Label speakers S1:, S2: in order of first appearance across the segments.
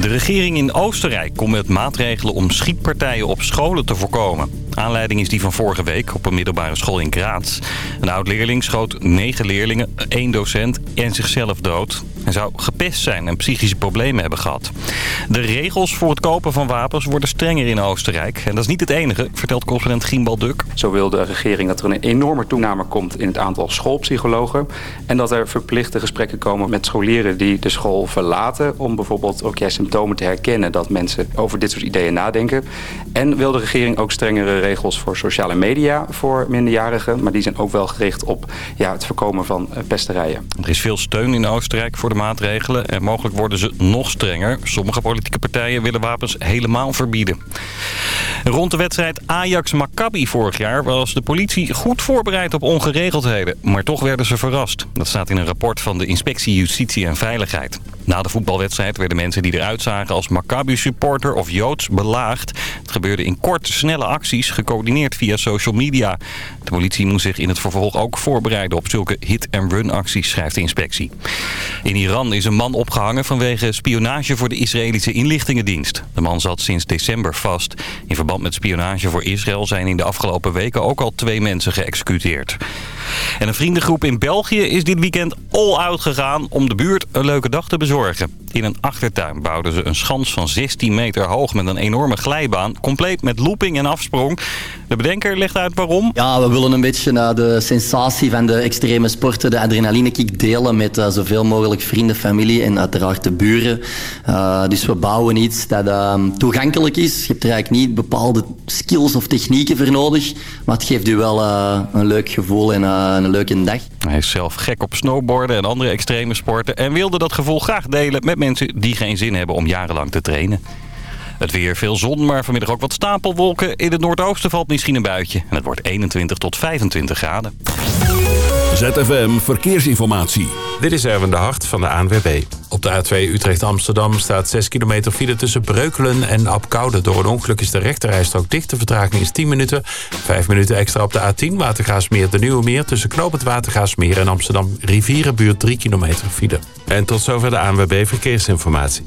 S1: De regering in Oostenrijk komt met maatregelen om schietpartijen op scholen te voorkomen. Aanleiding is die van vorige week op een middelbare school in Graz. Een oud-leerling schoot negen leerlingen, één docent en zichzelf dood. Hij zou gepest zijn en psychische problemen hebben gehad. De regels voor het kopen van wapens worden strenger in Oostenrijk. En dat is niet het enige, vertelt correspondent Gimbal Duk.
S2: Zo wil de regering dat er een enorme toename komt in het aantal schoolpsychologen. En dat er verplichte gesprekken komen met scholieren die de school verlaten... om bijvoorbeeld ook ja, symptomen te herkennen dat mensen over dit soort ideeën nadenken. En wil de regering ook strengere regels voor sociale media voor minderjarigen. Maar die zijn ook wel gericht op ja, het voorkomen van eh, pesterijen.
S1: Er is veel steun in Oostenrijk voor de maatregelen en mogelijk worden ze nog strenger. Sommige politieke partijen willen wapens helemaal verbieden. Rond de wedstrijd Ajax-Maccabi vorig jaar was de politie goed voorbereid op ongeregeldheden. Maar toch werden ze verrast. Dat staat in een rapport van de Inspectie Justitie en Veiligheid. Na de voetbalwedstrijd werden mensen die eruit zagen als Maccabi-supporter of Joods belaagd. Het gebeurde in korte, snelle acties, gecoördineerd via social media. De politie moest zich in het vervolg ook voorbereiden op zulke hit-and-run acties, schrijft de inspectie. In Iran is een man opgehangen vanwege spionage voor de Israëlische inlichtingendienst. De man zat sinds december vast. In verband met spionage voor Israël zijn in de afgelopen weken ook al twee mensen geëxecuteerd. En een vriendengroep in België is dit weekend all-out gegaan om de buurt een leuke dag te bezorgen. In een achtertuin bouwden ze een schans van 16 meter hoog met een enorme glijbaan. Compleet met looping en afsprong. De bedenker legt uit waarom.
S3: Ja, willen een beetje uh, de sensatie van de extreme sporten, de adrenalinekick delen met uh, zoveel mogelijk vrienden, familie en uiteraard de buren. Uh, dus we bouwen iets dat ehm, toegankelijk is. Je hebt er eigenlijk niet bepaalde skills of technieken voor nodig. Maar het geeft u wel een leuk gevoel en een leuke dag.
S1: Hij is zelf gek op snowboarden en andere extreme sporten. En wilde dat gevoel graag delen met mensen die geen zin hebben om jarenlang te trainen. Het weer veel zon, maar vanmiddag ook wat stapelwolken. In het noordoosten valt misschien een buitje. En het wordt 21 tot 25 graden.
S4: ZFM Verkeersinformatie.
S5: Dit is Erwin de Hart van de ANWB. Op de A2 Utrecht-Amsterdam staat 6 kilometer file tussen Breukelen en Apkoude. Door een ongeluk is de rechterrijstrook dicht. De vertraging is 10 minuten. 5 minuten extra op de A10 Watergaasmeer de Nieuwe Meer... tussen Knoop Watergaasmeer en Amsterdam Rivierenbuurt 3 kilometer file. En tot zover de ANWB Verkeersinformatie.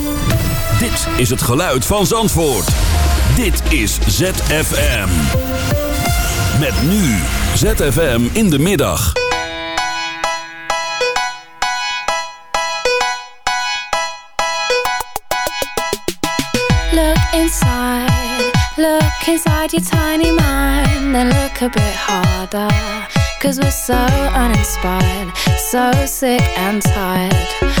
S4: Dit is het geluid van Zandvoort. Dit is ZFM. Met nu ZFM in de middag.
S6: Look inside, look inside your tiny mind Then look a bit harder Cause we're so uninspired, so sick and tired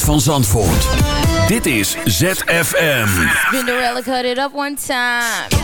S4: Geluid van Zandvoort. Dit is ZFM.
S7: Cinderella cut it up one time.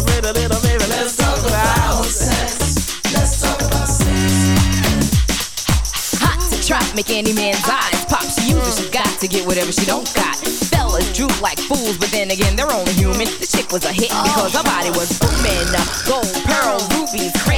S8: little bit, little baby. Let's talk about sex. Let's talk about sex.
S7: Hot to trap, make any man's eyes pop. She uses, she got to get whatever she don't got. Fellas droop like fools, but then again, they're only human. The chick was a hit because her body was booming. Gold, pearl, rubies, crazy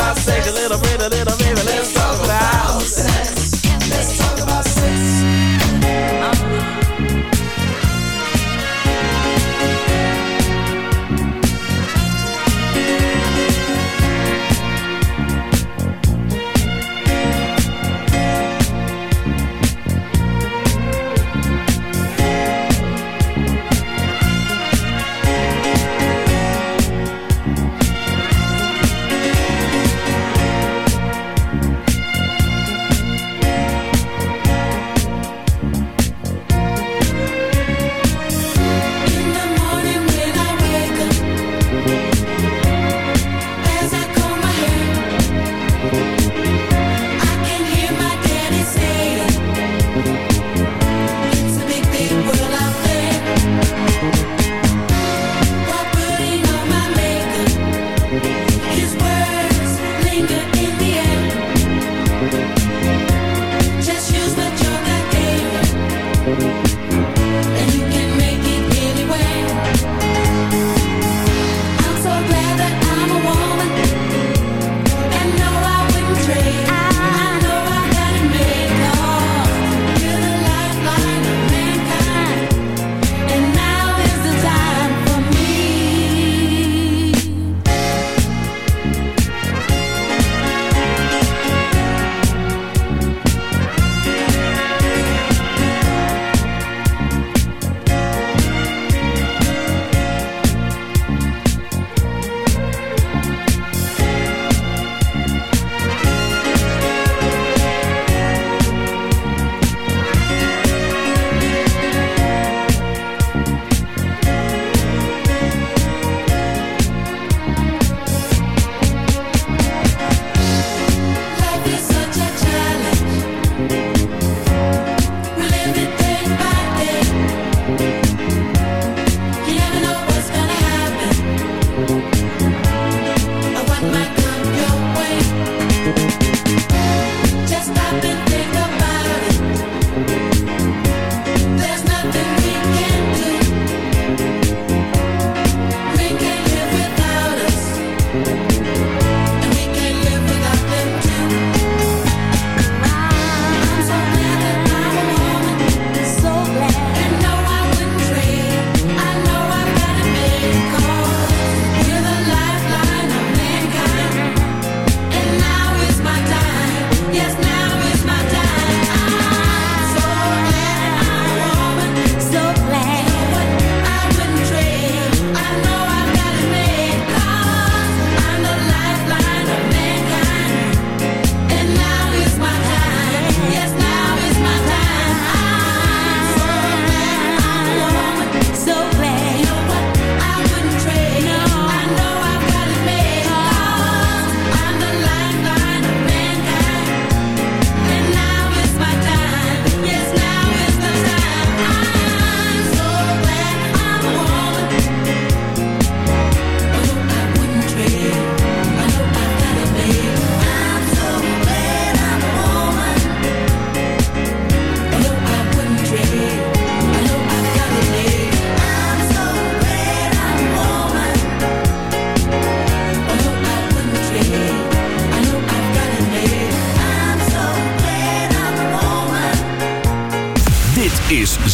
S8: About sex a little bit, a little baby. Let's talk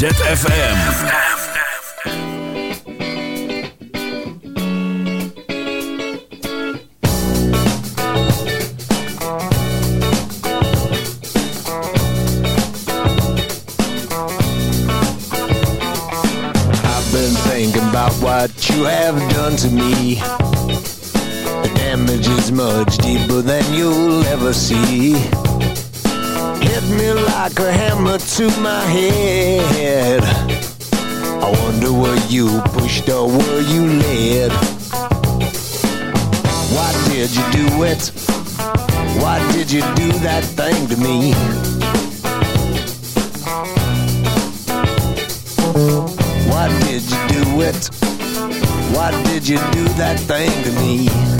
S4: ZFM.
S9: I've been thinking about what you have done to me. The damage is much deeper than you'll ever see. Me like a hammer to my head. I wonder were you pushed or were you led? Why did you do it? Why did you do that thing to me? Why did you do it? Why did you do that thing to me?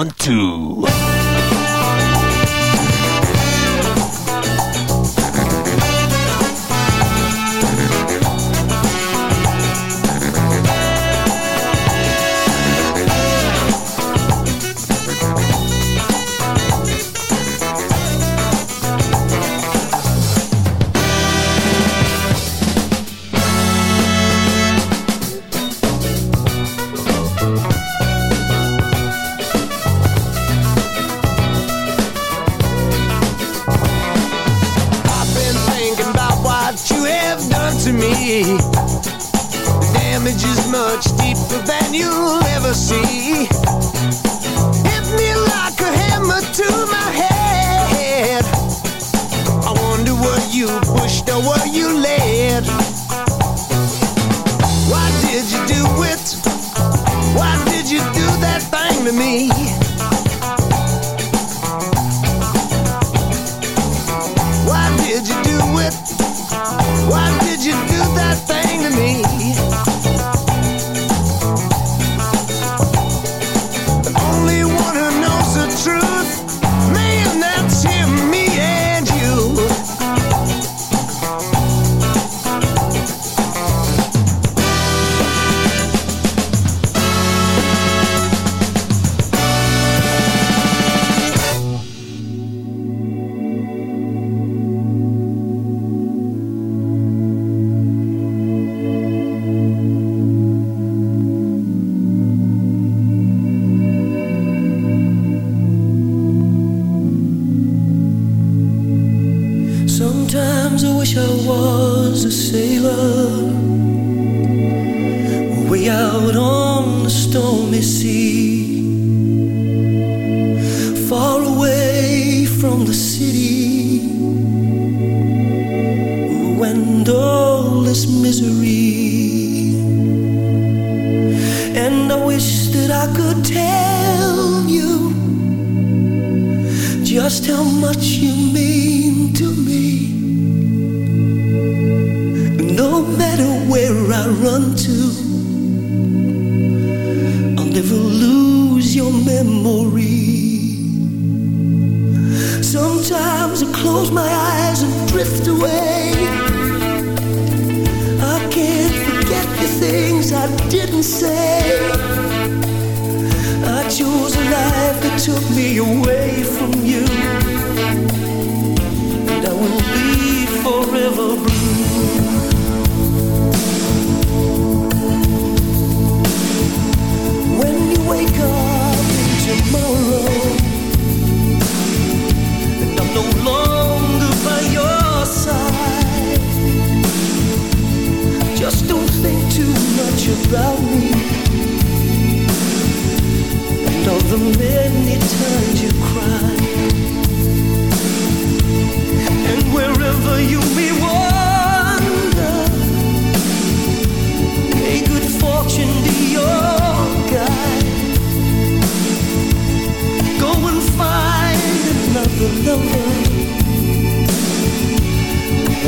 S9: One, two.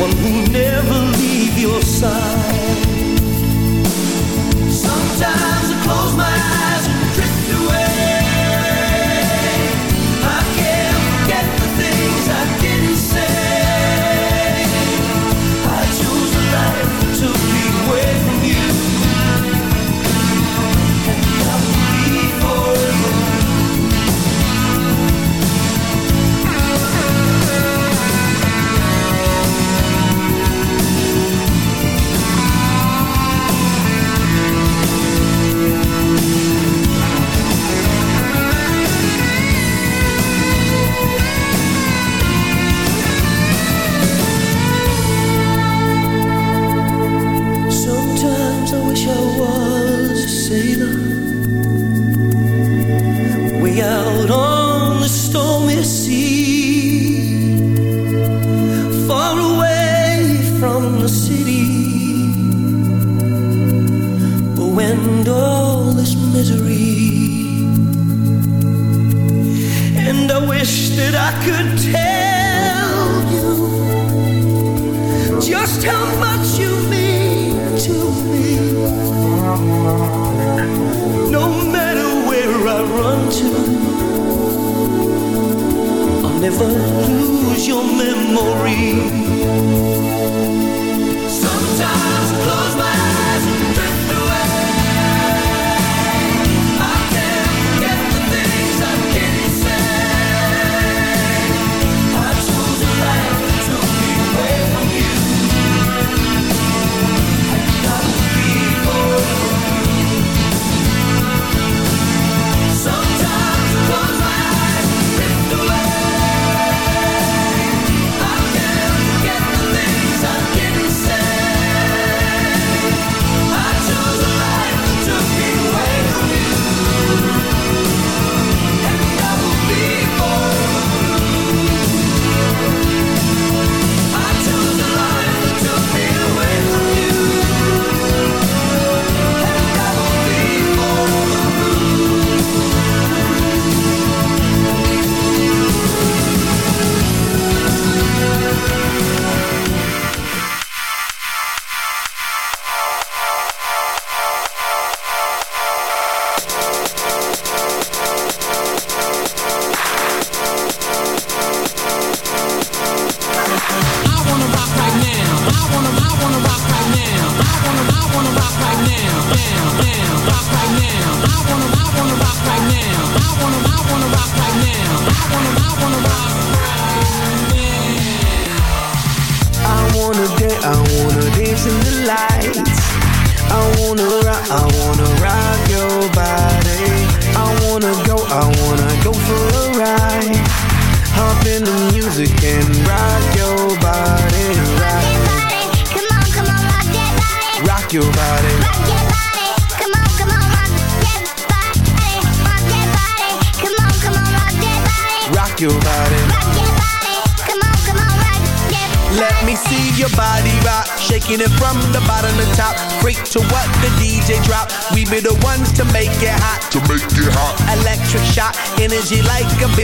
S10: One who never leave your side. Sometimes I close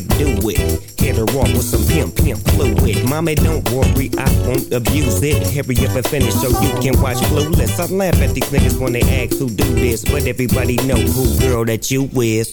S10: Do
S11: it. Hit her off with some pimp, pimp fluid. Mommy, don't worry, I won't abuse it. Hurry up and finish so you can watch Clueless. I laugh at these niggas when they ask who do this, but everybody know who girl that you is.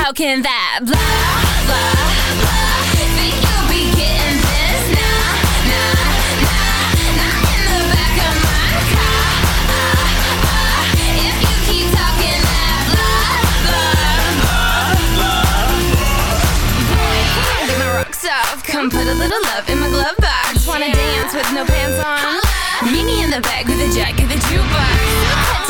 S7: How, can that blah, blah, blah. Think you'll be getting this. Nah, nah, nah Not in the back of my car. If you keep talking that blah, blah, blah blah. Boy, get my rocks off Come put a little love in my glove box. Wanna dance with no pants on? Meet me in the back with a jack of the jukebox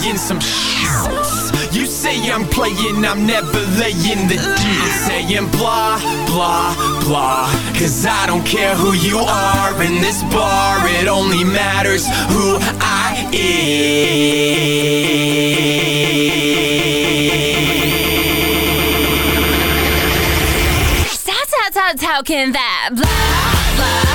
S12: saying some shit. You say I'm playing, I'm never laying the deal. I'm saying blah, blah, blah. Cause I don't care who you are in this bar, it only matters who I am.
S13: That's how, that's how can that blah, blah.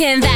S13: can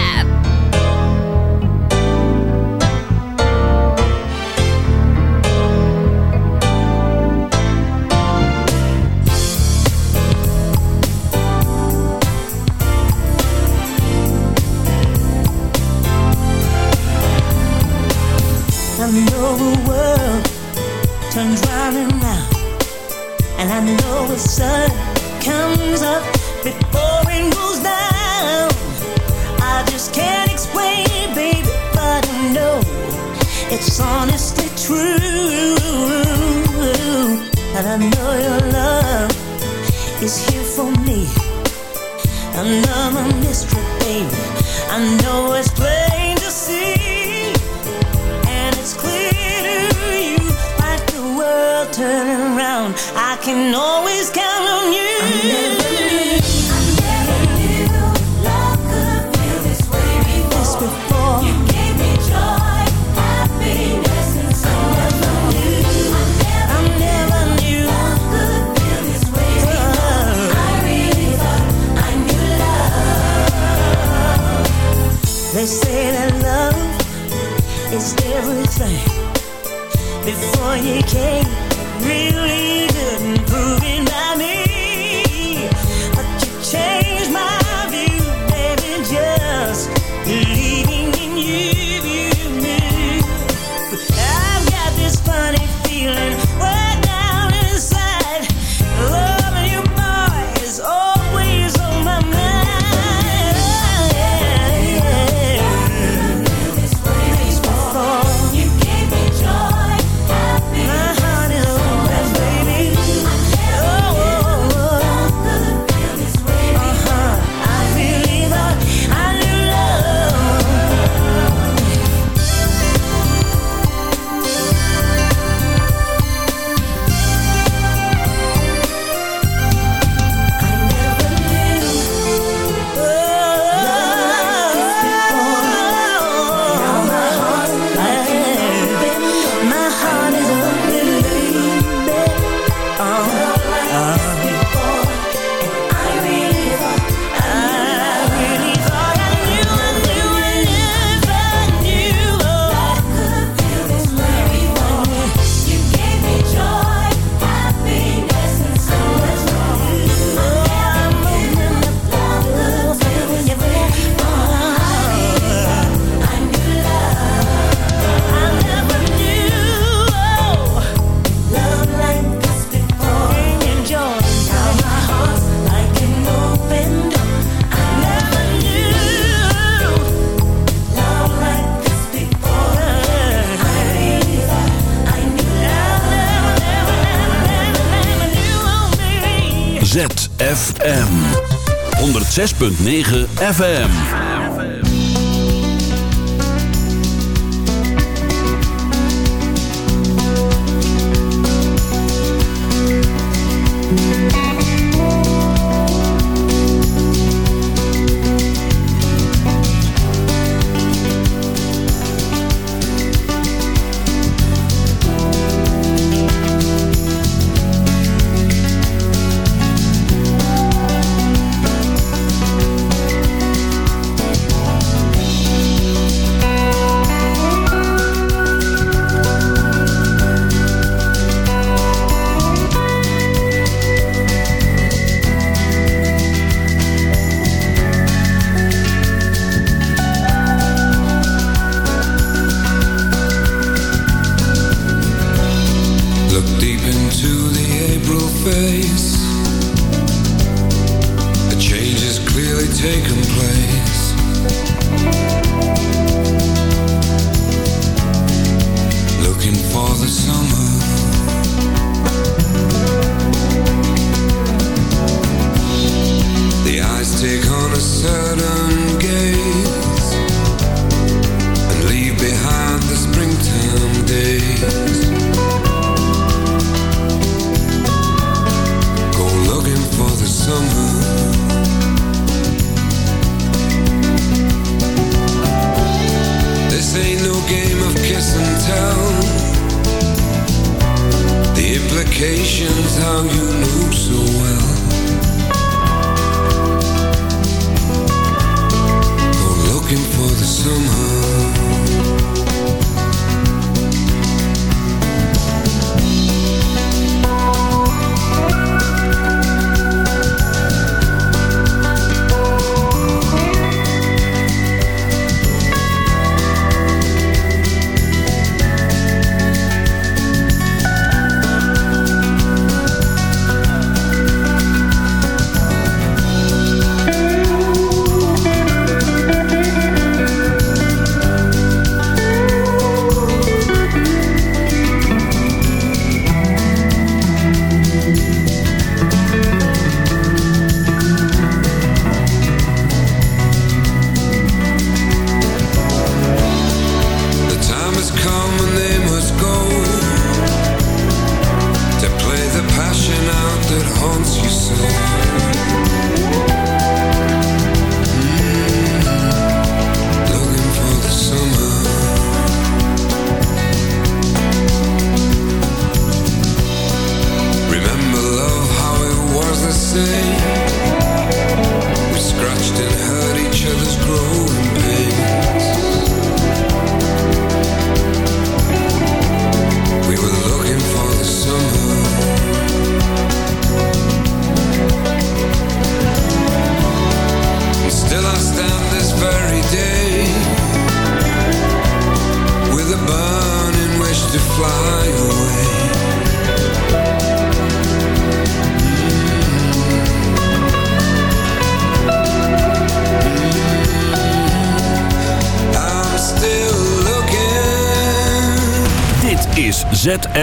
S14: 6.9 FM.